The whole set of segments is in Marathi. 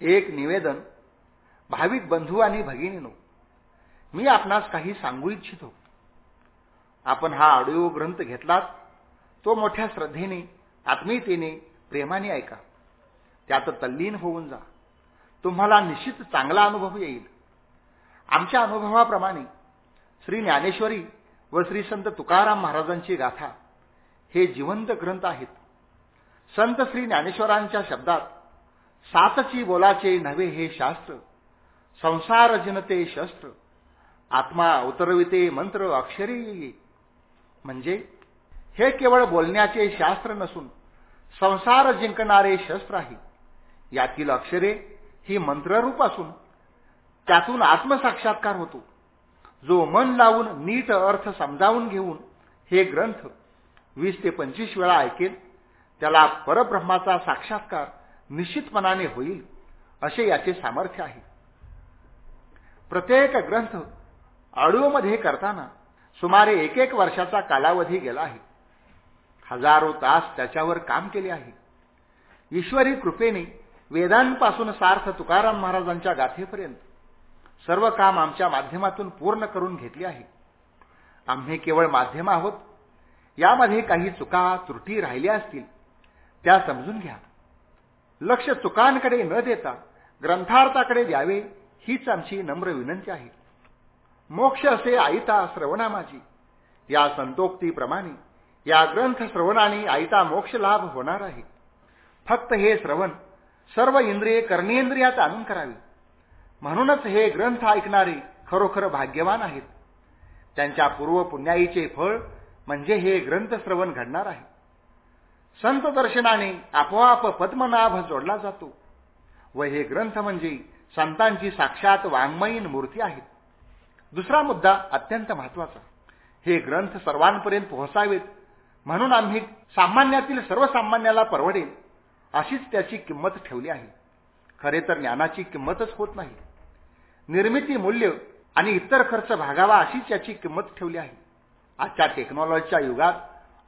एक निवेदन भाविक बंधू आणि भगिनीनो मी आपणास काही सांगू इच्छितो. आपण हा ऑडिओ ग्रंथ घेतलात तो मोठ्या श्रद्धेने आत्मीयतेने प्रेमाने ऐका. त्यात तल्लीन होऊन जा. तुम्हाला निश्चित चांगला अनुभव येईल. आमच्या अनुभवाप्रमाणे श्री ज्ञानेश्वरी व श्री संत तुकाराम महाराजांची गाथा हे जिवंत ग्रंथ आहेत. संत श्री ज्ञानेश्वरांच्या शब्दात सातची बोलाचे नव्हे हे शास्त्र संसार जनते शस्त्र आत्मा उतरविते मंत्र अक्षरे म्हणजे हे केवळ बोलण्याचे शास्त्र नसून संसार जिंकणारे शस्त्र आहे. यातील अक्षरे ही मंत्ररूप असून त्यातून आत्मसाक्षात्कार होतो. जो मन लावून नीट अर्थ समजावून घेऊन हे ग्रंथ वीस ते पंचवीस वेळा ऐकेल त्याला परब्रह्माचा साक्षात्कार निश्चितपणाने होईल असे याचे सामर्थ्य आहे. प्रत्येक ग्रंथ ऑडिओमध्ये करताना सुमारे एक एक वर्षाचा कालावधी गेला आहे. हजारो तास त्याच्यावर काम केले आहे. ईश्वरी कृपेने वेदांपासून सार्थ तुकाराम महाराजांच्या गाथेपर्यंत सर्व काम आमच्या माध्यमातून पूर्ण करून घेतले आहे. आम्ही केवळ माध्यम आहोत. यामध्ये काही चुका त्रुटी राहिल्या असतील त्या समजून घ्या. लक्ष चुकांकडे न देता ग्रंथार्थाकडे द्यावे हीच आमची नम्र विनंती आहे. मोक्ष असे आईता श्रवणा माझी या संतोक्तीप्रमाणे या ग्रंथ श्रवणाने आईता मोक्ष लाभ होणार आहे. फक्त हे श्रवण सर्व इंद्रिये कर्णेंद्रियात आणून करावी. म्हणूनच हे ग्रंथ ऐकणारे खरोखर भाग्यवान आहेत. त्यांच्या पूर्व पुण्याईचे फळ म्हणजे हे ग्रंथ श्रवण घडणार आहे. संत दर्शनाने आपोआप पद्मनाभ जोडला जातो. व हे ग्रंथ म्हणजे संतांची साक्षात वाङ्मयीन मूर्ती आहेत. दुसरा मुद्दा अत्यंत महत्त्वाचा हे ग्रंथ सर्वांपर्यंत पोहोचावेत म्हणून आम्ही सामान्यातील सर्वसामान्याला परवडेल अशीच त्याची किंमत ठेवली आहे. खरे तर ज्ञानाची किंमतच होत नाही. निर्मिती मूल्य आणि इतर खर्च भागावा अशीच याची किंमत ठेवली आहे. आजच्या टेक्नॉलॉजीच्या युगात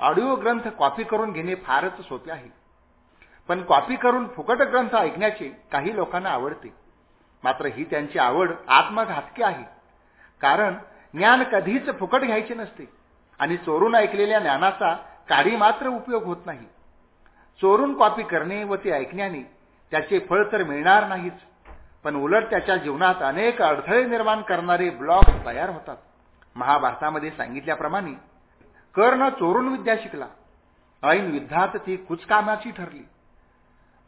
ऑडिओ ग्रंथ कॉपी करून घेणे फारच सोपे आहे. पण कॉपी करून फुकट ग्रंथ ऐकण्याचे काही लोकांना आवडते. मात्र ही त्यांची आवड आत्मघातकी आहे. कारण ज्ञान कधीच फुकट घ्यायचे नसते आणि चोरून ऐकलेल्या ज्ञानाचा काही मात्र उपयोग होत नाही. चोरून कॉपी करणे व ते ऐकण्याने त्याचे फळ तर मिळणार नाहीच पण उलट त्याच्या जीवनात अनेक अडथळे निर्माण करणारे ब्लॉग तयार होतात. महाभारतामध्ये सांगितल्याप्रमाणे कर्ण चोरून विद्या शिकला. ऐन युद्धात ती कुचकामाची ठरली.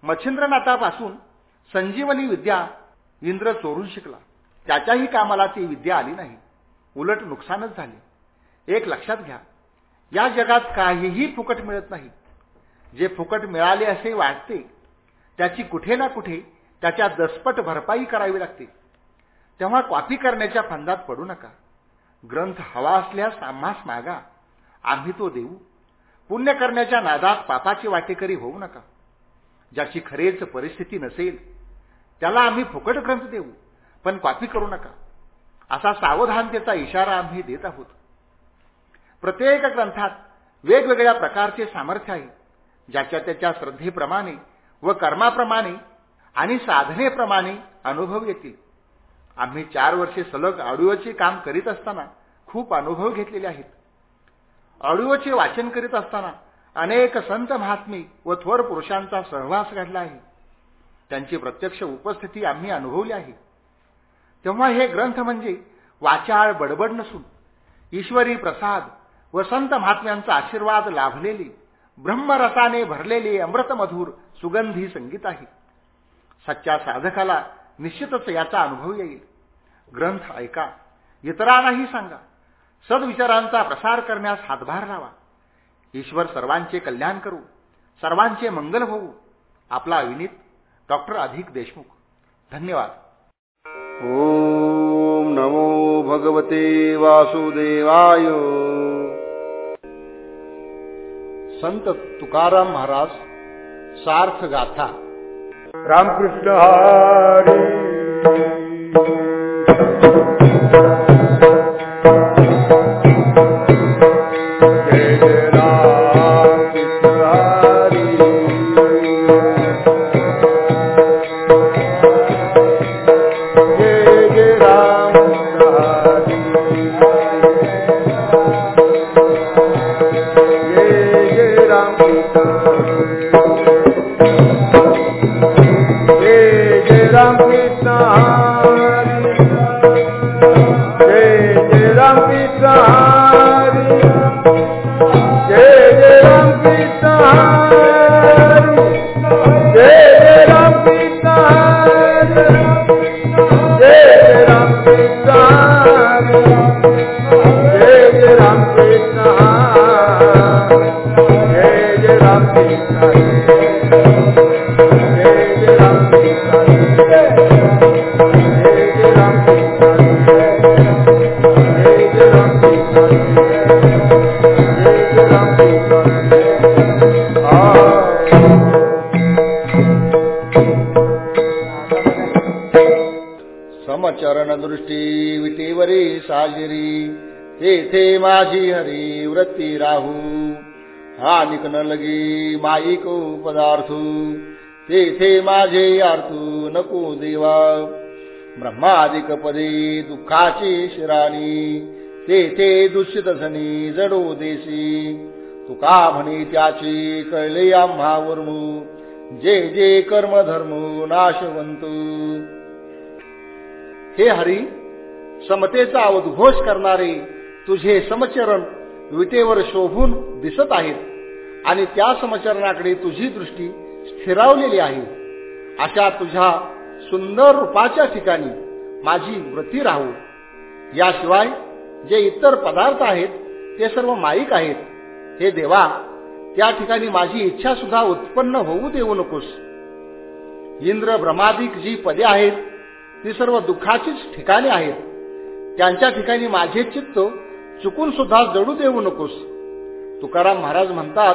मच्छिंद्रनाथापासून संजीवनी विद्या इंद्र चोरून शिकला. त्याच्याही कामाला ती विद्या आली नाही. उलट नुकसानच झाले. एक लक्षात घ्या या जगात काहीही फुकट मिळत नाही. जे फुकट मिळाले असे वाटते त्याची कुठे ना कुठे त्याच्या दसपट भरपाई करावी लागते. तेव्हा कॉपी करण्याच्या फंदात पडू नका. ग्रंथ हवा असल्यास आम्हास मागा. आम्ही तो देऊ. पुण्य करण्याच्या नादात पापाची वाटेकरी होऊ नका. ज्याची खरेच परिस्थिती नसेल त्याला आम्ही फुकट ग्रंथ देऊ पण पापी करू नका. असा सावधानतेचा इशारा आम्ही देत आहोत. प्रत्येक ग्रंथात वेगवेगळ्या प्रकारचे सामर्थ्य आहे ज्याच्या त्याच्या श्रद्धेप्रमाणे व कर्माप्रमाणे आणि साधनेप्रमाणे अनुभव येतील. आम्ही चार वर्षे सलग ऑडिओचे काम करीत असताना खूप अनुभव घेतलेले आहेत. ऑडिओचे वाचन करीत असताना अनेक संत महात्मी व थोर पुरुषांचा सहवास घडला आहे. त्यांची प्रत्यक्ष उपस्थिती आम्ही अनुभवली आहे. तेव्हा हे ग्रंथ म्हणजे वाचाळ बडबड नसून ईश्वरी प्रसाद व संत महात्म्यांचा आशीर्वाद लाभलेली ब्रह्मरसाने भरलेले अमृतमधूर सुगंधी संगीत आहे. सच्च्या साधकाला निश्चितच याचा अनुभव येईल. ग्रंथ ऐका इतरांनाही सांगा. सद्विचारांचा प्रसार करण्यास हातभार लावा. ईश्वर सर्वांचे कल्याण करू. सर्वांचे मंगल होऊ. आपला विनीत डॉक्टर अधिक देशमुख. धन्यवाद. ॐ नमो भगवते वासुदेवाय. संत तुकाराम महाराज सार्थ गाथा. रामकृष्ण हरी. माझी हरी वृत्ती राहू. हा निकन लगी माईक पदार्थू. तेथे माझे आरतू नको देवा. ब्रह्मादिक पदे दुःखाची शिराणी. तेथे दूषित झनी जडो देशी. तुका म्हणे त्याची कळले आम्हा वर्मू जे जे कर्म धर्म नाशवंतू. हे हरी समतेचा उद्घोष करणारे तुझे समचरण विटेवर शोभून दिसत आहेत. आणि त्या समचरणाकडे तुझी दृष्टी स्थिरावलेली आहे. अशा तुझ्या सुंदर रूपाच्या ठिकाणी माझी वृत्ती राहू. याशिवाय जे इतर पदार्थ आहेत ते सर्व माईक आहेत. हे देवा त्या ठिकाणी माझी इच्छा सुद्धा उत्पन्न होऊ देऊ नकोस. इंद्र ब्रह्मादिक जी पदे आहेत ती सर्व दुःखाचीच ठिकाणे आहेत. त्यांच्या ठिकाणी माझे चित्त चुकून सुद्धा जडू देऊ नकोस. तुकाराम महाराज म्हणतात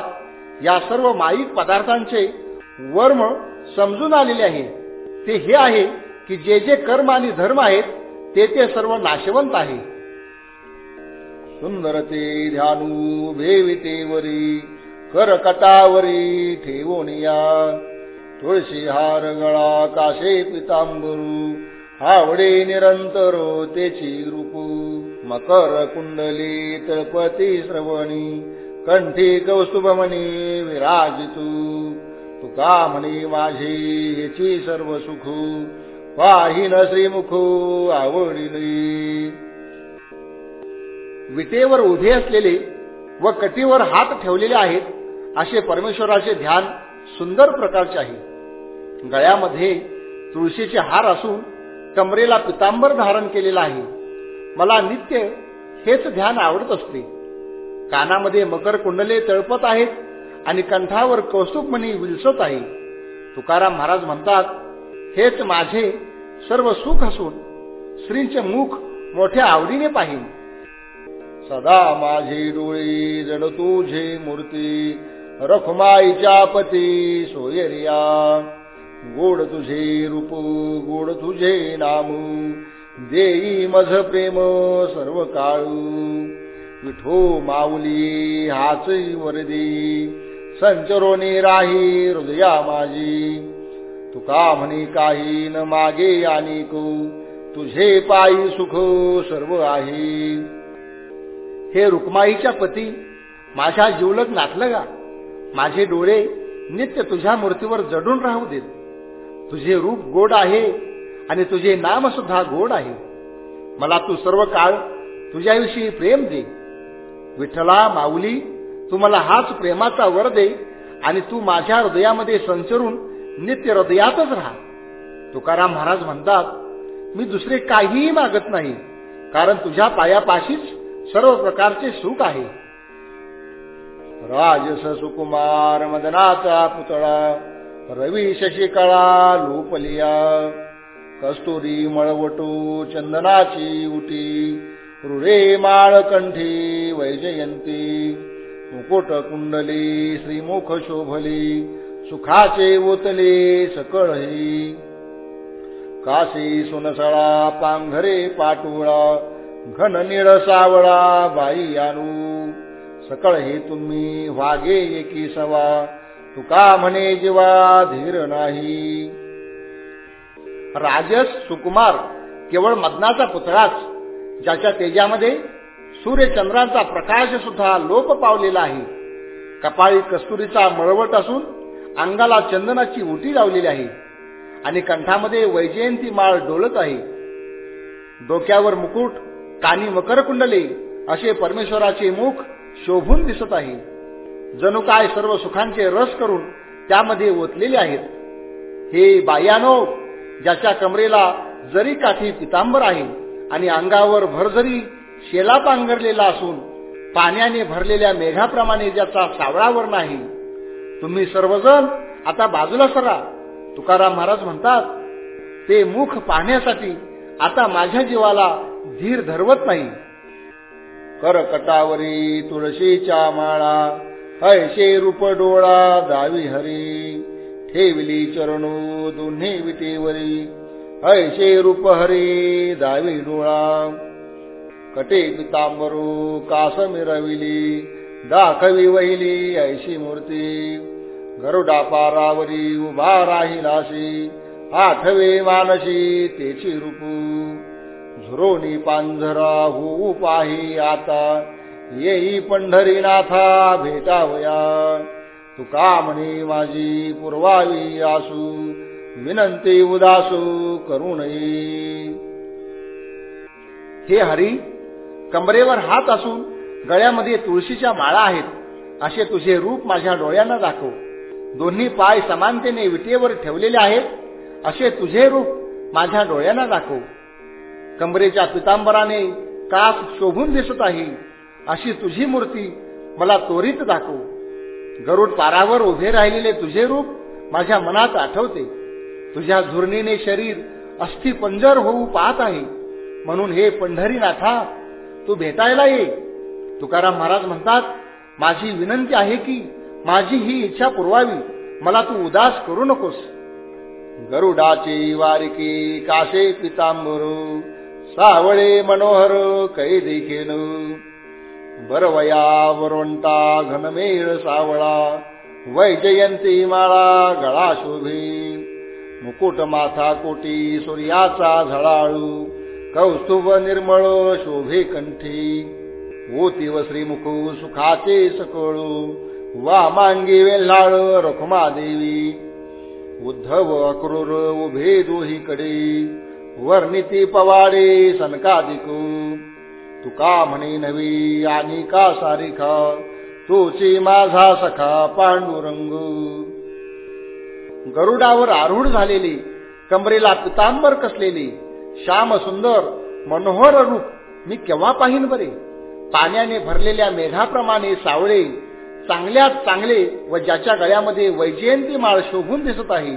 या सर्व माईक पदार्थांचे वर्म समजून आलेले आहे. ते हे आहे की जे जे कर्म आणि धर्म आहेत ते ते सर्व नाशवंत आहे. सुंदर ते ध्यानू भेवितेवरी करकटावरी ठेवोनिया तुळशी हार गळा काशे पितांबरू आवडे निरंतर तेची रूपू मकर कुंडली तळपती श्रवणी. कंठी कौस्तुभमणी विराजितू. तुका म्हणे माझी ह्याची सर्व सुखू. पाहिन श्रीमुखू आवडिली विटेवर उभे असलेले व कटीवर हात ठेवलेले आहेत असे परमेश्वराचे ध्यान सुंदर प्रकारचे आहे. गळ्यामध्ये तुळशीचे हार असून कमरेला पितांबर धारण केलेला आहे. मला नित्य हेच ध्यान आवडत असते. कानामध्ये मकर कुंडले तळपत आहेत आणि कंठावर कौस्तुभमणी विलसत आहे. तुकाराम महाराज म्हणतात हेच माझे सर्व सुख असून श्रींचे मुख मोठ्या आवडीने पाहिन. सदा माझी डोळी जण तुझे मूर्ती रखमाईच्या पती सोयरिया. गोड तुझे रूप गोड तुझे नाम. देई मझ प्रेम सर्व काळू. विठो माऊली हाच वरदी संचरोनी राही हृदया माझी. तुका म्हणी काही न मागे आणिको तुझे पायी सुख सर्व आहे. हे रुक्माईच्या पती माझ्या जीवलग नातलं गा माझे डोळे नित्य तुझ्या मूर्तीवर जडून राहू देत. तुझे रूप गोड आहे आणि तुझे नाम सुद्धा गोड आहे. मला तू सर्व काळ तुझ्याविषयी प्रेम दे. विठ्ठला माऊली तू मला हाच प्रेमाचा वर दे आणि तू माझ्या हृदयामध्ये संचरून नित्य हृदयातच राहा. तुकाराम महाराज म्हणतात मी दुसरे काहीही मागत नाही कारण तुझ्या पायापाशीच सर्व प्रकारचे सुख आहे. राजस सुकुमार मदनाचा पुतळा. रवी शशिकळा लोपलिया कस्तुरी मळवटू चंदनाची उटी रुरे माळकंठी वैजयंती मुकुट कुंडली श्रीमुख शोभली सुखाचे ओतले सकळही. काशी सुनसळा पांघरे पाटोळा घन निळ सावळा बाई आणू सकळ हे तुम्ही वागे एकी सवा. तुका म्हणे जीवा धीर नाही. राजस सुकुमार केवळ मदनाचा पुतळाच ज्याच्या तेजामध्ये सूर्यचंद्रांचा प्रकाश सुद्धा लोप पावलेला आहे. कपाळी कस्तुरीचा मळवट असून अंगाला चंदनाची उटी लावलेली आहे आणि कंठामध्ये वैजयंती माळ डोलत आहे. डोक्यावर मुकुट कानी मकर कुंडले असे परमेश्वराचे मुख शोभून दिसत आहे. जणू काय सर्व सुखांचे रस करून त्यामध्ये ओतलेले आहेत. हे बायानो ज्याच्या कमरेला जरी काठी पितांबर आहे आणि अंगावर भरजरी शेला पांघरलेला असून पाण्याने भरलेल्या मेघाप्रमाणे ज्याचा सावळावर नाही तुम्ही सर्वजण आता बाजूला सरा. तुकाराम महाराज म्हणतात ते मुख पाहण्यासाठी आता माझ्या जीवाला धीर धरवत नाही. करकटावरी तुळशीच्या माळा हैशे रूप डोळा दावी हरी. ठेवली चरणू दोन्ही विटेवरी. ऐशे रूप हरी दावी डोळा. कटे पितांबरू कास मिरविली दाखवी वहिली ऐशी मूर्ती. गरुडा पारावरी उभा राहिलाशी आठवे मानशी तेची रूपू. झुरोनी पांझरा होऊ पाही आता. येई पंढरीनाथा भेटावया. तुका म्हणे माझी पुरवावी आसू विनंती उदासू करू नये. हे हरी कमरेवर हात असून गळ्यामध्ये तुळशीच्या माळा आहेत असे तुझे रूप माझ्या डोळ्यांना दाखव. दोन्ही पाय समानतेने विटेवर ठेवलेले आहेत असे तुझे रूप माझ्या डोळ्यांना दाखव. कमरेच्या पितांबराने कास शोभून दिसत आहे अशी तुझी मूर्ती मला त्वरित दाखव. गरुड पारावर उभे राहिलेले तुझे रूप माझ्या मनात आठवते. तुझ्या झुरणीने शरीर अस्थि पंजर होऊ पाहत आहे. म्हणून हे पंढरीनाथा तू भेटायला ये. तुकाराम महाराज म्हणतात माझी विनंती आहे की माझी ही इच्छा पुरवावी. मला तू उदास करू नकोस. गरुडाची वारिकी काशे पितांबरू सावळे मनोहर कै देखील बरवया वरोंटा घनमेळ सावळा. वैजयंती माळा गळा शोभे. मुकुट माथा कोटी सूर्याचा झळाळू. कौस्तुभ निर्मळ शोभे कंठी. ओतीव श्रीमुख सुखाचे सकळू. वा मांगी वेल्हाळ रखुमा देवी उद्धव अक्रूर उभे दोहीकडे. वर्णिती पवाडे सनकादिकू. तुका म्हणे नवी आणि का सारिखा? तोची माझा सखा पांडुरंग. गरुडावर आरूढ झालेली कमरेला पितांबर कसलेली श्याम सुंदर मनोहर रूप मी केव्हा पाहिन बरे? पाण्याने भरलेल्या मेघाप्रमाणे सावळे चांगल्यात चांगले व ज्याच्या गळ्यामध्ये वैजयंती माळ शोभून दिसत आहे.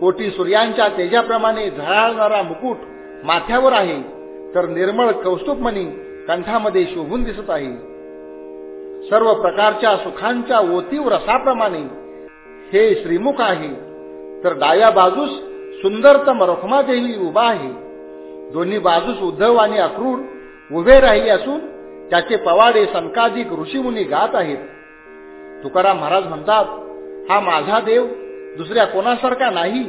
कोटी सूर्यांच्या तेजाप्रमाणे झळाळणारा मुकुट माथ्यावर आहे. तर निर्मळ कौस्तुभमणी कंठामध्ये शोभून दिसत आहे. सर्व प्रकारच्या सुखांच्या ओतीव रसाप्रमाणे हे श्रीमुख आहे. तर डाव्या बाजूस सुंदरतम रखमादेवी उभा आहे. दोन्ही बाजूस उद्धव आणि अक्रूर उभे राहिले असून त्याचे पवाडे संकाधिक ऋषीमुनी गात आहेत. तुकाराम महाराज म्हणतात हा माझा देव दुसऱ्या कोणासारखा नाही.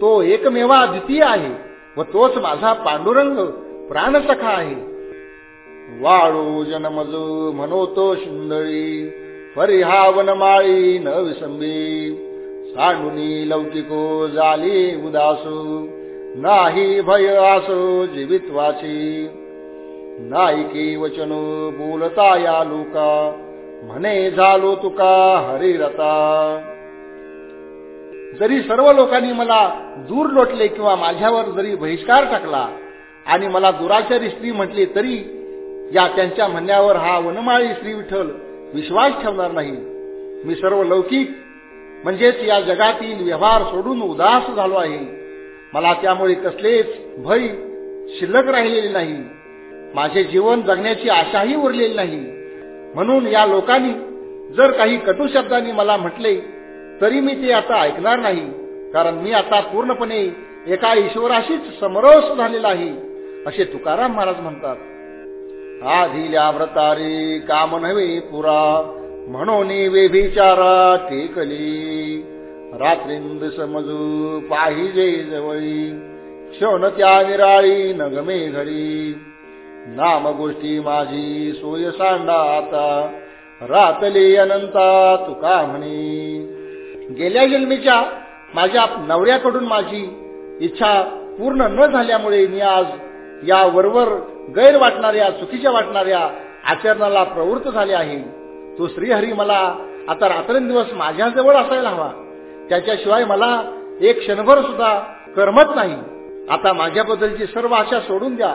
तो एकमेवा द्वितीय आहे. व तोच माझा पांडुरंग प्राणसखा आहे. वाळू जनमज म्हणतो सुंदरी परिहावन माळी न विसंबी. सांडुनी लौकिको जाली उदासू नाही भय आसो जीवित्वाची नायकी वचन बोलता या लोका म्हणे झालो तुका हरिरता. जरी सर्व लोकांनी मला दूर लोटले किंवा माझ्यावर जरी बहिष्कार टाकला आणि मला दुराचारी स्त्री म्हटली तरी या त्यांच्या म्हणण्यावर हा वनमाळी श्री विठ्ठल विश्वास ठेवणार नाही. मी सर्व लौकिक म्हणजेच या जगातील व्यवहार सोडून उदास झालो आहे. मला त्यामुळे कसलेच भय शिल्लक राहिलेले नाही. माझे जीवन जगण्याची आशाही उरलेली नाही. म्हणून या लोकांनी जर काही कटू शब्दांनी मला म्हटले तरी मी ते आता ऐकणार नाही कारण मी आता पूर्णपणे एका ईश्वराशीच समरस झालेला आहे असे तुकाराम महाराज म्हणतात. आधिल्या व्रतारी काम नव्हे पुरा म्हणून वेभिचारा टेकली. रात्रिंद समजू पाहिजे जवळी क्षण त्या निराळी नगमे घरी. नाम गोष्टी माझी सोय सांडा आता रातले अनंता तुका म्हणे. गेल्या जन्मीच्या माझ्या नवऱ्याकडून माझी इच्छा पूर्ण न झाल्यामुळे मी आज या वरवर गैर वाटणाऱ्या चुकीच्या वाटणाऱ्या आचरणाला प्रवृत्त झाले आहे. तो श्रीहरी मला आता रात्रंदिवस माझ्याजवळ असायला हवा. त्याच्याशिवाय मला एक क्षणभर सुद्धा करमत नाही. आता माझ्याबद्दलची सर्व आशा सोडून द्या.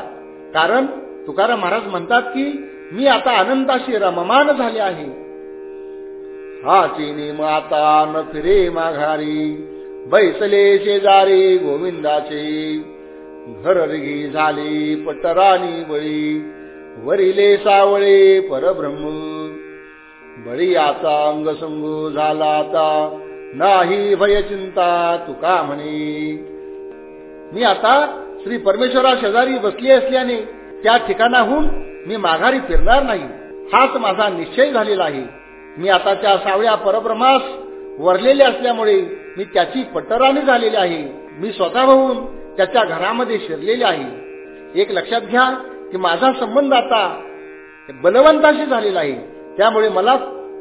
कारण तुकाराम महाराज म्हणतात की मी आता अनंताशी रममान झाले आहे. हा चिनी माता न फिरे माघारी. बैसले शेजारी गोविंदाचे. घररगी झाली पटराणी बळी. वरिले सावळे परब्रह्म. बळी आता अंगसंग झाला आता. नाही भय चिंता तुका म्हणे. मी आता श्री परमेश्वरा शेजारी बसली असल्याने त्या ठिकाणाहून मी माघारी फिरणार नाही. हाच माझा निश्चय झालेला आहे. मी आताच्या सावळ्या परब्रह्मास वरलेले असल्यामुळे मी त्याची पट्टराणी झालेली आहे. मी स्वतः होऊन त्याच्या घरामध्ये शिरलेले आहे. एक लक्षात घ्या की माझा संबंध आता बलवंताशी झालेला आहे. त्यामुळे मला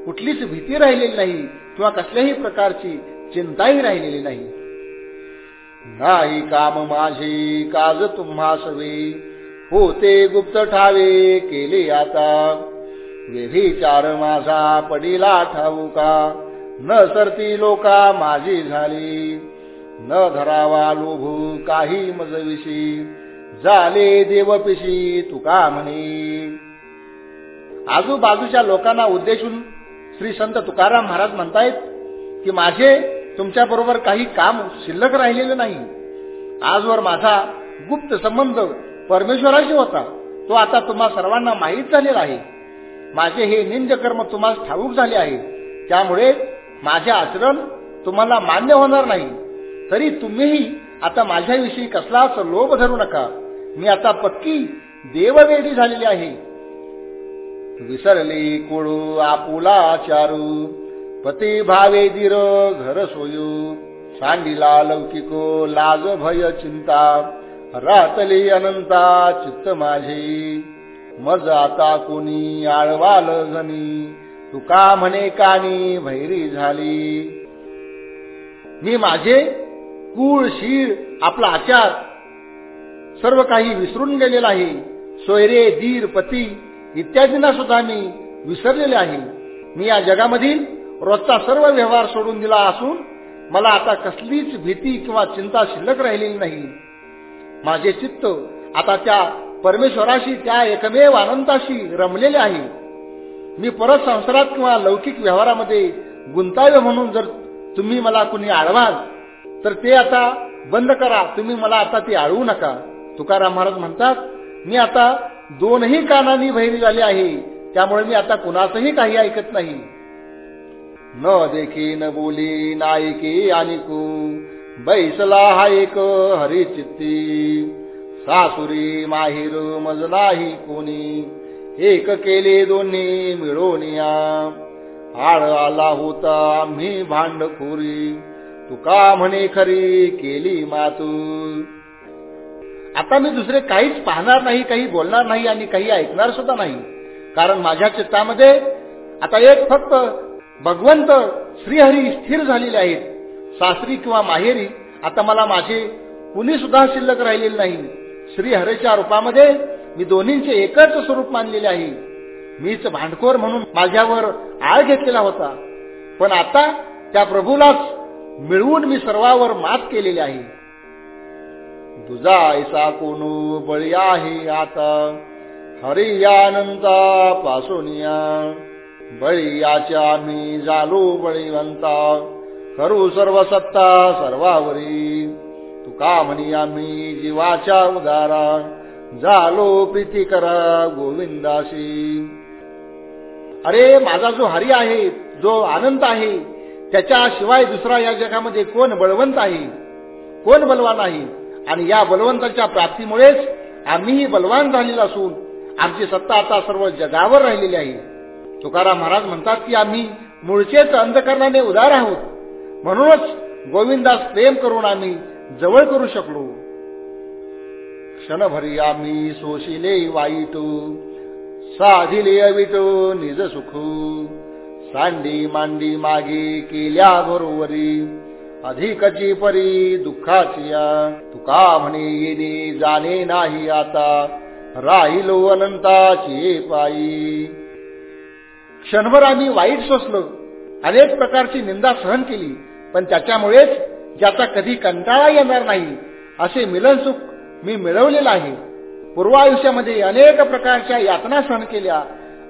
कुठलीच भीती राहिलेली नाही किंवा कसल्याही प्रकारची चिंताही राहिलेली नाही. नाही काम माझे काज तुम्हा सवे. होते गुप्त ठावे केले आता. व्यभिचार माझा पडिला ठाऊका न सरती लोका माझी झाली. न धरावा लोभू काही मजविशी. झाले देवपिशी तुका म्हणे? आजूबाजूच्या लोकांना उद्देशून श्री संत तुकाराम महाराज म्हणतायत की माझे तुमच्या बरोबर काही काम शिल्लक राहिलेले नाही. आजवर माझा गुप्त संबंध परमेश्वराशी होता तो आता तुम्हा सर्वांना माहीत झालेला आहे. माझे हे निंद कर्म तुम्हाला ठाऊक झाले आहे. त्यामुळे माझे आचरण तुम्हाला मान्य होणार नाही. तरी तुम्हीही आता माझ्याविषयी कसलाच लोभ धरू नका. मी आता पक्की देववेडी झालेली आहे. विसरले कोळू आपुला चारू. पती भावे दिर घर सोयू. सांडिला लौकिको लाज भय चिंता. रातली अनंता चित्त माझे. मज आता कोणी आळवाल जनी तुका म्हणे कानी भैरी झाली. मी माझे कुळ शीळ आपला आचार सर्व काही विसरून गेलेला आहे. सोयरे दीर पती इत्यादींना सुद्धा मी विसरलेले आहे. मी या जगामधील रोजचा सर्व व्यवहार सोडून दिला असून मला आता कसलीच भीती किंवा चिंता शिल्लक राहिलेली नाही. माझे चित्त आता त्या परमेश्वराशी त्या एकमेव आनंदाशी रमलेले आहे. मी परत संसारात किंवा लौकिक व्यवहारामध्ये गुंतावे म्हणून जर तुम्ही मला कुणी आळवाल तर ते आता बंद करा. तुम्ही मला आता ते आळवू नका. तुकाराम महाराज म्हणतात मी आता दोनही कानांनी बहिरी झाले आहे त्यामुळे मी आता कुणाचंही काही ऐकत नाही. न देखी न बोली नायके आणि बैसला हा एक हरिचित्ती. सासुरी माहिर मजलाही कोणी? एक केले दोन्ही मिळून या. आळ आला होता आम्ही भांडखोरी. तुका म्हणे खरी केली मातू आता मी दुसरे काहीच पाहणार नाही काही बोलणार नाही आणि काही ऐकणार सुद्धा नाही. कारण माझ्या चित्तामध्ये आता एक फक्त भगवंत श्रीहरी स्थिर झालेले आहेत. सासरी किंवा माहेरी आता मला माझे कुणी सुद्धा शिल्लक राहिलेले नाही. श्रीहरेच्या रूपामध्ये मी दोन्हींचे एकच स्वरूप मानलेले आहे. मीच भांडखोर म्हणून माझ्यावर आळ घेतलेला होता. पण आता त्या प्रभूलाच मिळवून मी सर्वावर मात केलेली आहे. तुझा ऐसा कोणू बळी आहे आता? हरी आनंदा पासूनिया. बळी मी झालो बळीवंता. करू सर्व सत्ता सर्वावरी. तुका म्हणिया आम्ही जीवाच्या उदारा? झालो प्रीती करा गोविंदाशी. अरे माझा जो हरी आहे जो आनंद आहे त्याच्याशिवाय दुसरा या जगामध्ये कोण बळवंत आहे? कोण बलवान आहे? आणि या बलवंताच्या प्राप्तीमुळेच आम्हीही बलवान झालेलो असून आमची सत्ता आता सर्व जगावर राहिलेली आहे. तुकाराम महाराज म्हणतात की आम्ही मूळचेच अंधकरणाने उदार आहोत. म्हणूनच गोविंदास प्रेम करून आम्ही जवळ करू शकलो. क्षणभरी आम्ही सोशिले वाईट साधिले अविट निज सुख. सांडी मांडी मागे केल्या बरोबरी अधिकची परी दुःखाची या. तुका म्हणे येणे जाणे नाही आता राहिलो अनंताची पायी क्षणभर आम्ही वाईट सोसलो अनेक प्रकारची निंदा सहन केली पण त्याच्यामुळेच ज्याचा कधी कंटाळा येणार नाही असे मिलन सुख मी मिळवलेलं आहे. पूर्वायुष्यामध्ये अनेक प्रकारच्या यातना सहन केल्या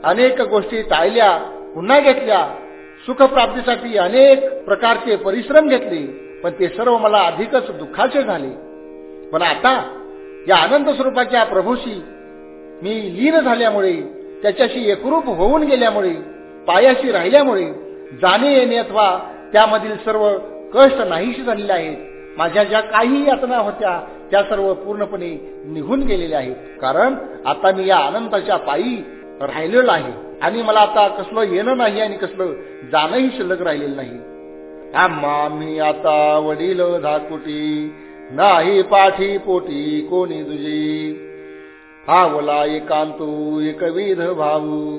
अनेक गोष्टी टाळल्या पुन्हा घेतल्या. सुखप्राप्तीसाठी अनेक प्रकारचे परिश्रम घेतले पण ते सर्व मला अधिकच दुःखाचे झाले. पण आता या आनंद स्वरूपाच्या प्रभूशी मी लीन झाल्यामुळे त्याच्याशी एकरूप होऊन गेल्यामुळे पायाशी राहिल्यामुळे जाणे येणे अथवा त्यामधील सर्व कष्ट नाहीशी झालेले आहेत. माझ्या ज्या काही यातना होत्या त्या सर्व पूर्णपणे निघून गेलेल्या आहेत. कारण आता मी या आनंदाच्या पायी राहिलेलो आहे. आणि मला आता कसलं येणं नाही आणि कसलं जाणंही शिल्लक राहिलेलं नाही. आम्हा मी आता वडील धाकुटी नाही पाठी पोटी कोणी तुझी. हावला एकांतू एकविध भाऊ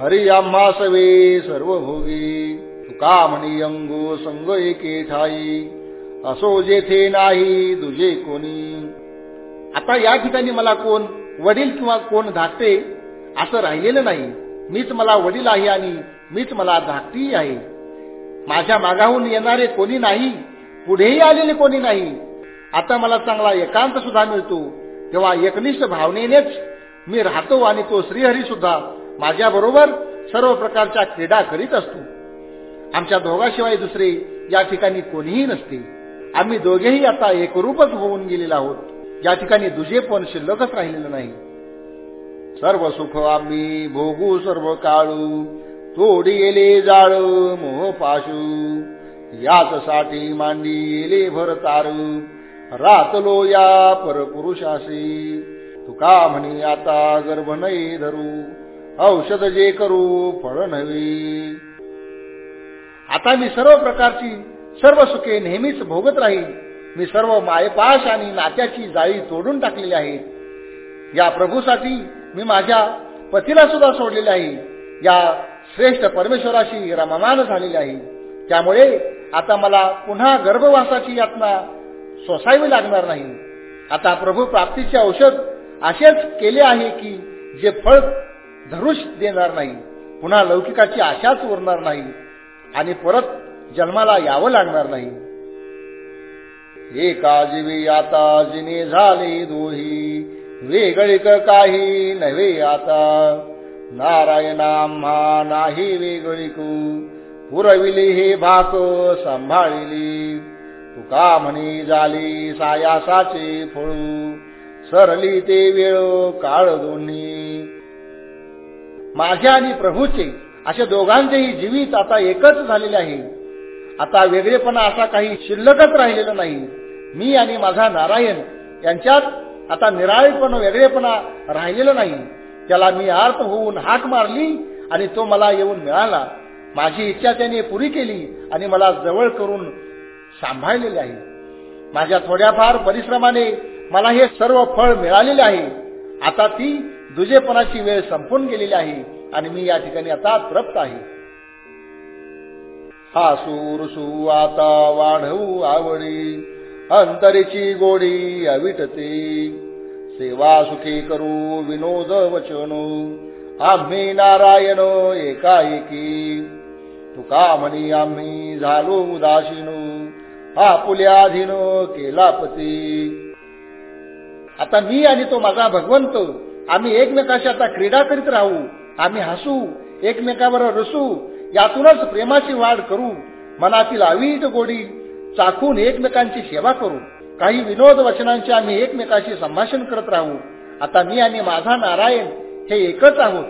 हरी आम्हा सवे सर्व भोगी तुका म्हणी अंगो संग एके ठाई असो जेथे नाही दुजे कोणी. आता या ठिकाणी मला कोण वडील किंवा कोण धाकटे असं राहिलेलं नाही. मीच मला वडील आहे आणि मीच मला धाकटी आहे. माझ्या मागाहून येणारे कोणी नाही पुढेही आलेले कोणी नाही. आता मला चांगला एकांत सुद्धा मिळतो. तेव्हा एकनिष्ठ भावनेनेच मी राहतो आणि तो श्रीहरी सुद्धा माझ्याबरोबर सर्व प्रकारच्या क्रीडा करीत असतो. आमच्या दोघाशिवाय दुसरे या ठिकाणी कोणीही नसते. आम्ही दोघेही आता एकरूपच होऊन गेलेलो आहोत. या ठिकाणी दुजेपण शिल्लकच राहिलेलं नाही. सर्व सुख आम्ही भोगू सर्व काळू. तोडी येले जाळ मोह पाशू. याच साठी मांडी येले भर तारू. रातलो या परपुरुषाशी. तुका म्हणे आता गर्भ नाही धरू. औषध जे करू फळ नव्हे. आता मी सर्व प्रकारची सर्व सुखे नेहमीच भोगत राहील मी सर्व मायपाश आणि नात्याची जाळी तोडून टाकलेली आहे. या प्रभूसाठी मी माझ्या पतीला सुद्धा सोडलेले आहे. या श्रेष्ठ परमेश्वराशी रममान झालेले आहे. त्यामुळे आता मला पुन्हा गर्भवासाची यातना सोसावी लागणार नाही. आता प्रभू प्राप्तीचे औषध असेच केले आहे की जे फळ धरुष देणार नाही. पुन्हा लौकिकाची आशाच उरणार नाही. आणि परत जन्माला यावं लागणार नाही. एका जीवी आता जिने झाले दोही वेगळीक काही नव्हे आता. नारायणाम्हा नाही वेगळीकू पुरविली हे भाक सांभाळिली. तुका म्हणी झाली सायासाचे फळू सरली ते वेळ काळ दोन्ही. माझ्या आणि प्रभूचे अशा दोघांचेही जीवित आता एकच झालेले आहे. आता वेगळेपणा असा काही शिल्लकच राहिलेला नाही. मी आणि माझा नारायण यांच्यात आता निराळेपण वेगळेपणा राहिलेला नाही. त्याला मी आर्त होऊन हाक मारली आणि तो मला येऊन मिळाला. माझी इच्छा त्याने पुरी केली आणि मला जवळ करून सांभाळलेले आहे. माझ्या थोड्याफार परिश्रमाने मला हे सर्व फळ मिळालेले आहे. आता ती दुजेपणाची वेळ संपून गेलेली आहे. आणि मी या ठिकाणी आता तृप्त आहे. हा सूरसू आता वाढवू आवडी अंतरीची गोडी अविटते. सेवा सुखी करू विनोद वचनो आम्ही नारायण एकाएकी. तुका म्हणी आम्ही झालो उदासीनो आपुल्याधीन केला पती. आता मी आणि तो माझा भगवंत आम्ही एकमेकाशी आता क्रीडा करीत राहू आम्ही हसू एकमेकावर रसू यातूनच प्रेमाची वाढ करू मनातील अवीट गोडी चाखून एकमेकांची सेवा करू. काही विनोद वचनांचे आम्ही एकमेकाशी संभाषण करत राहू. आता मी आणि माझा नारायण हे एकच आहोत.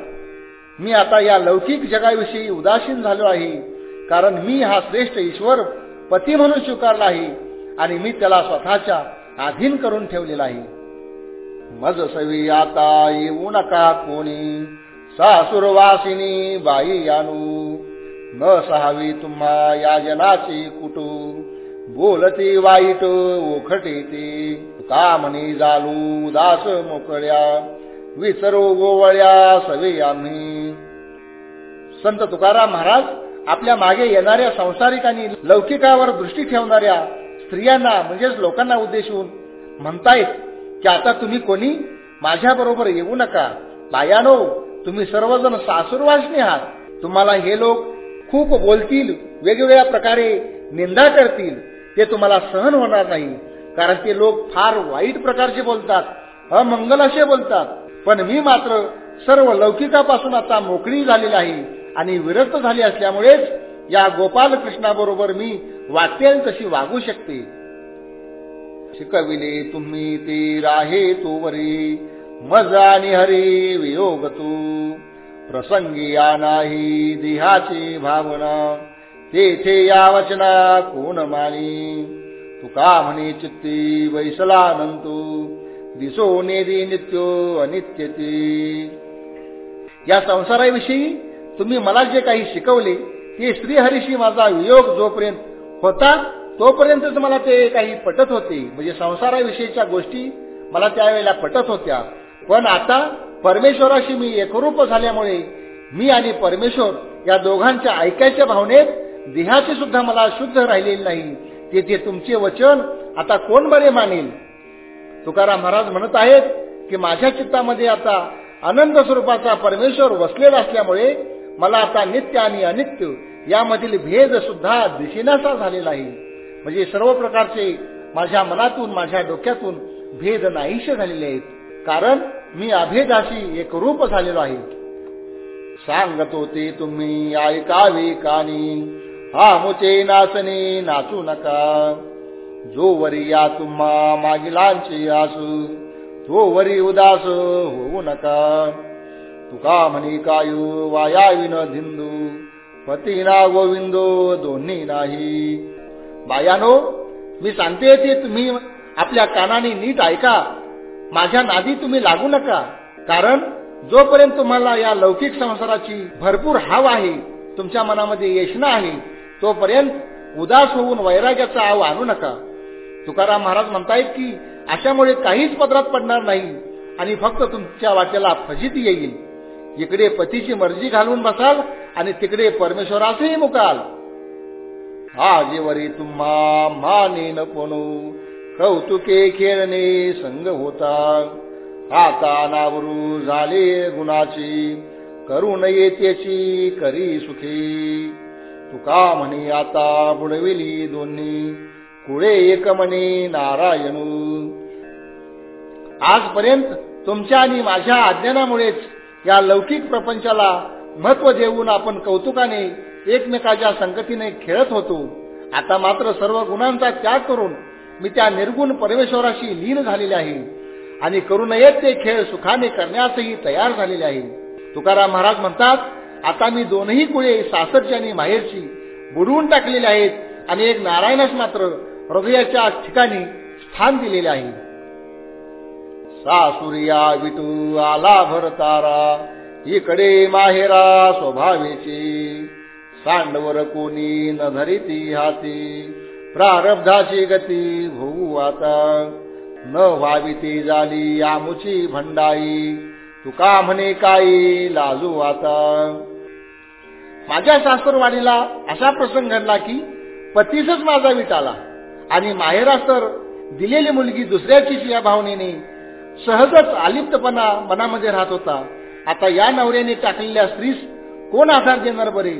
मी आता या लौकिक जगाविषयी उदासीन झालो आहे. कारण मी हा श्रेष्ठ ईश्वर पती म्हणून स्वीकारला आहे आणि मी त्याला स्वतःच्या अधीन करून ठेवलेला आहे. मज सवी आता येऊ नका कोणी. सासुरवासिनी बाई आणू. न सहावी तुम्हा या जनाची कुटू. बोलती वाईट ओखटे ते. का म्हणे जालू उदास मोकळ्या. विसरो गोवळ्या सवे आम्ही. संत तुकाराम महाराज आपल्या मागे येणाऱ्या संसारिक आणि लौकिकावर दृष्टी ठेवणाऱ्या स्त्रियांना म्हणजेच लोकांना उद्देशून म्हणतायत की आता तुम्ही कोणी माझ्या बरोबर येऊ नका. बायानो तुम्ही सर्वजण सासूरवासनी आहात. तुम्हाला हे लोक खूप बोलतील वेगवेगळ्या प्रकारे निंदा करतील. ते तुम्हाला सहन होणार नाही. कारण ते लोक फार वाईट प्रकारचे बोलतात अमंगल असे बोलतात. पण मी मात्र सर्व लौकिकापासून आता मोकळी झालेली आहे आणि विरक्त झाली असल्यामुळेच या गोपाल कृष्णाबरोबर मी वाटेल तशी वागू शकते. शिकविले तुम्ही ती राहे तोवरी मजा आणि हरी वियोग तू प्रसंगी या नाही देहाची भावना तेथे या वचना कोण मानी? तुका म्हणे चित्ती वैसलानंतू दिसो नेदी नित्यो अनित्यते. या संसाराविषयी तुम्ही मला जे काही शिकवले ते श्रीहरीशी माझा वियोग जोपर्यंत होता तोपर्यंतच मला ते काही पटत होते. म्हणजे संसाराविषयीच्या गोष्टी मला त्यावेळेला पटत होत्या. पण आता परमेश्वराशी मी एकरूप झाल्यामुळे मी आणि परमेश्वर या दोघांच्या ऐकायच्या भावनेत देहाचे सुद्धा मला शुद्ध राहिलेले नाही. तेथे तुमचे वचन आता कोण बरे मानेल? तुकाराम महाराज म्हणत आहेत की माझ्या चित्तामध्ये आता आनंद स्वरूपाचा परमेश्वर वसलेला असल्यामुळे मला आता नित्य आणि अनित्य यामधील भेद सुद्धा दिसेनासा झालेला आहे. म्हणजे सर्व प्रकारचे माझ्या मनातून माझ्या डोक्यातून भेद नाहीसे झालेले आहेत. कारण मी अभेदाशी एक रूप झालेलो आहे. सांगत होते तुम्ही ऐकावे कानी. हा मुचे नाचणे नाचू नका. जो वरी या तुम्हा मागिलांचे आसू तो वरी उदास होऊ नका. तुका म्हणे कायू वायाविन धिंदू पतीना गोविंदो दोन्ही नाही. बायानो मी सांगते ते तुम्ही आपल्या कानाने नीट ऐका. माझ्या नादी तुम्ही लागू नका. कारण जोपर्यंत तुम्हाला या लौकिक संसाराची भरपूर हाव आहे तुमच्या मनामध्ये येशना आहे तोपर्यंत उदास होऊन वैराग्याचा आव आणू नका. तुकाराम महाराज म्हणतायत की अशामुळे काहीच पदरात पडणार नाही आणि फक्त तुमच्या वाट्याला फजित येईल. इकडे पतीची मर्जी घालून बसाल आणि तिकडे परमेश्वरासही मुकाल. हा तुम्हा माने न कोणू. कौतुके खेळणे संग होता. आता नावरू झाले गुणाची करू नये त्याची करी सुखी. तुका म्हणे आता बुडविली दोन्ही कुळे एक म्हणे नारायणू. आजपर्यंत तुमच्या आणि माझ्या अज्ञानामुळेच या लौकिक प्रपंचाला महत्त्व देऊन आपण कौतुकाने एकमेकाच्या संगतीने खेळत होतो. आता मात्र सर्व गुणांचा त्याग करून मी त्या निर्गुण परमेश्वराशी लीन झालेले आहे. आणि करू नयेत ते खेळ सुखाने करण्यासही तयार झालेले आहे. तुकाराम महाराज म्हणतात आता मी दोनही कुळे सासरची आणि माहेरची बुडवून टाकलेले आहेत आणि एक नारायणच मात्र हृदयाच्या ठिकाणी स्थान दिलेले आहे. सासुरिया विटू आला भरतारा इकडे माहेरा स्वभावेची. सांडवर कोणी न धरिती हाती. प्रारब्धाची गती होऊ आता. न व्हावी ती झाली आमुची भंडाई. तुका म्हणे काही लाजू आता. माझ्या सासरवाडीला असा प्रसंग घडला की पतीसच माझा विटाला आणि माहेरास तर दिलेली मुलगी दुसऱ्याचीच या भावनेने सहजच आलिप्तपणा मनामध्ये राहत होता. आता या नवऱ्याने टाकलेल्या स्त्रीस कोण आधार देणार बरे?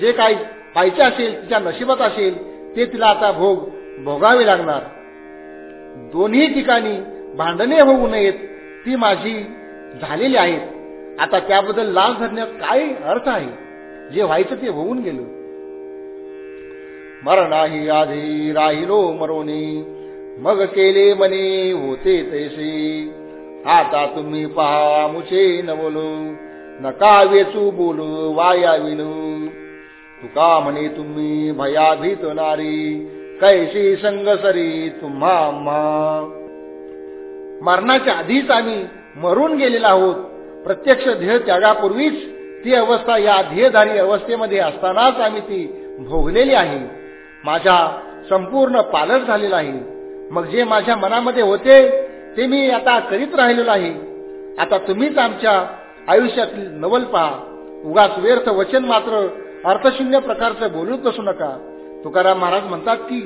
जे काही पाहिजे असेल तिच्या नशिबात असेल ते तिला आता भोग भोगावे लागणार. दोन्ही ठिकाणी भांडणे होऊ नयेत ती माझी झालेली आहेत. आता त्याबद्दल लाल धरण्यात काय अर्थ आहे? जे व्हायचं ते होऊन गेलं. मरणाही आधी राहिलो मरोनी मग केले मने होते तैसे. आता तुम्ही पहा मुचे नवलो बोलू नका वेचू बोलू वाया विनू तुका म्हणे तुम्ही भयाभीत नारी कैशी संगसरी तुम्हा मरणाच्या आधीच आम्ही मरून गेलेलो आहोत. प्रत्यक्ष ध्येय त्यागापूर्वीच ती अवस्था या ध्येयधारी अवस्थेमध्ये असतानाच आम्ही ती भोगलेली आहे. माझा संपूर्ण पालट झालेला आहे. मग जे माझ्या मनामध्ये होते ते मी आता करीत राहिलेलो आहे. आता तुम्हीच आमच्या आयुष्यातील नवल पहा. उगाच व्यर्थ वचन मात्र अर्थशून्य प्रकारचं बोलूच बसू नका? तुकाराम महाराज म्हणतात की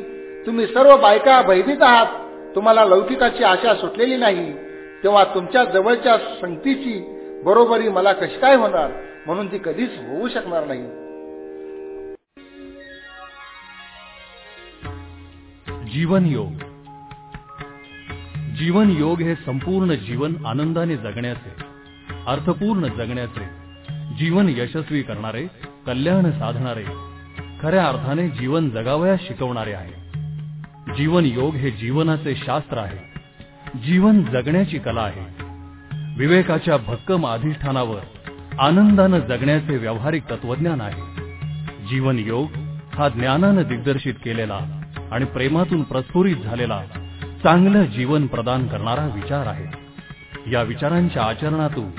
तुम्ही सर्व बायका भयभीत आहात. तुम्हाला लौकिकाची आशा सुटलेली नाही. तेव्हा तुमच्या जवळच्या संगतीची बरोबरी मला कशी काय होणार? म्हणून ती कधीच होऊ शकणार नाही. जीवन योग. जीवन योग हे संपूर्ण जीवन आनंदाने जगण्याचे अर्थपूर्ण जगण्याचे जीवन यशस्वी करणारे कल्याण साधणारे खऱ्या अर्थाने जीवन जगावयास शिकवणारे आहे. जीवन योग हे जीवनाचे शास्त्र आहे. जीवन जगण्याची कला आहे. विवेकाच्या भक्कम अधिष्ठानावर आनंदानं जगण्याचे व्यावहारिक तत्वज्ञान आहे. जीवन योग हा ज्ञानानं दिग्दर्शित केलेला आणि प्रेमातून प्रस्फुरित झालेला चांगलं जीवन प्रदान करणारा विचार आहे. या विचारांच्या आचरणातून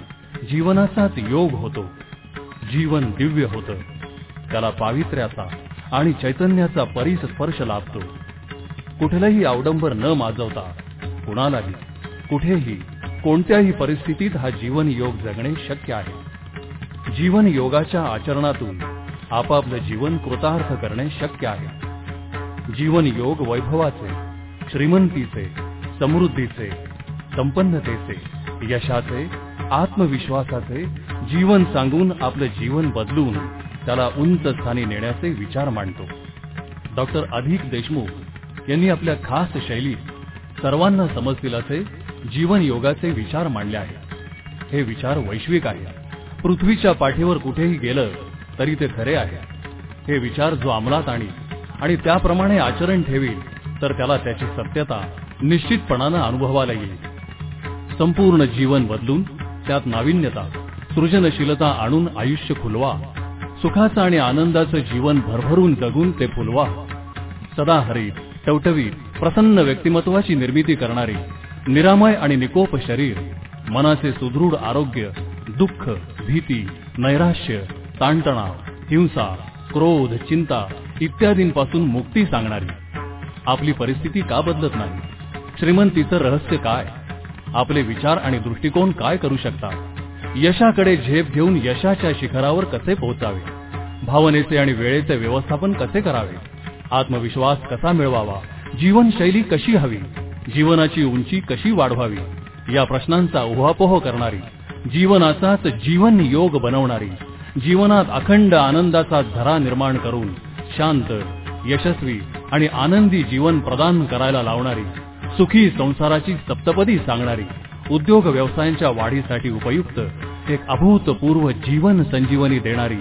जीवनाचाच योग होतो. जीवन दिव्य होतं. त्याला पावित्र्याचा आणि चैतन्याचा परिस्पर्श लाभतो. कुठलंही अवडंबर न माजवता कुणालाही कुठेही कोणत्याही परिस्थितीत हा जीवन योग जगणे शक्य आहे. जीवन योगाच्या आचरणातून आपापलं जीवन कृतार्थ करणे शक्य आहे. जीवन योग वैभवाचे श्रीमंतीचे समृद्धीचे संपन्नतेचे यशाचे आत्मविश्वासाचे जीवन सांगून आपलं जीवन बदलून त्याला उंच स्थानी नेण्याचे विचार मांडतो. डॉक्टर अधिक देशमुख यांनी आपल्या खास शैलीत सर्वांना समजतील असे जीवन योगाचे विचार मांडले आहेत. हे विचार वैश्विक आहे पृथ्वीच्या पाठीवर कुठेही गेलं तरी ते खरे आहे हे विचार जो अंमलात आणील आणि त्याप्रमाणे आचरण ठेवील तर त्याला त्याची सत्यता निश्चितपणानं अनुभवाला येईल. संपूर्ण जीवन बदलून त्यात नाविन्यता सृजनशीलता आणून आयुष्य खुलवा सुखाचं आणि आनंदाचं जीवन भरभरून जगून ते फुलवा. सदाहरित टवटवी प्रसन्न व्यक्तिमत्वाची निर्मिती करणारी निरामय आणि निकोप शरीर मनाचे सुदृढ आरोग्य दुःख भीती नैराश्य ताणतणाव हिंसा क्रोध चिंता इत्यादींपासून मुक्ती सांगणारी. आपली परिस्थिती का बदलत नाही? श्रीमंतीचं रहस्य काय? आपले विचार आणि दृष्टिकोन काय करू शकतात? यशाकडे झेप घेऊन यशाच्या शिखरावर कसे पोहोचावे? भावनेचे आणि वेळेचे व्यवस्थापन कसे करावे? आत्मविश्वास कसा मिळवावा? जीवनशैली कशी हवी? जीवनाची उंची कशी वाढवावी? या प्रश्नांचा उहापोह करणारी जीवनाचाच जीवन योग बनवणारी जीवनात अखंड आनंदाचा झरा निर्माण करून शांत यशस्वी आणि आनंदी जीवन प्रदान करायला लावणारी सुखी संसाराची सप्तपदी सांगणारी उद्योग व्यवसायांच्या वाढीसाठी उपयुक्त एक अभूतपूर्व जीवन संजीवनी देणारी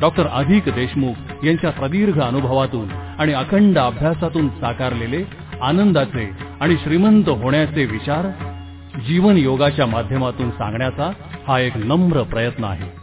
डॉक्टर अधिक देशमुख यांच्या प्रदीर्घ अनुभवातून आणि अखंड अभ्यासातून साकारलेले आनंदाचे आणि श्रीमंत होण्याचे विचार जीवन योगाच्या माध्यमातून सांगण्याचा हा एक नम्र प्रयत्न आहे.